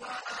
وَأَخَذْنَا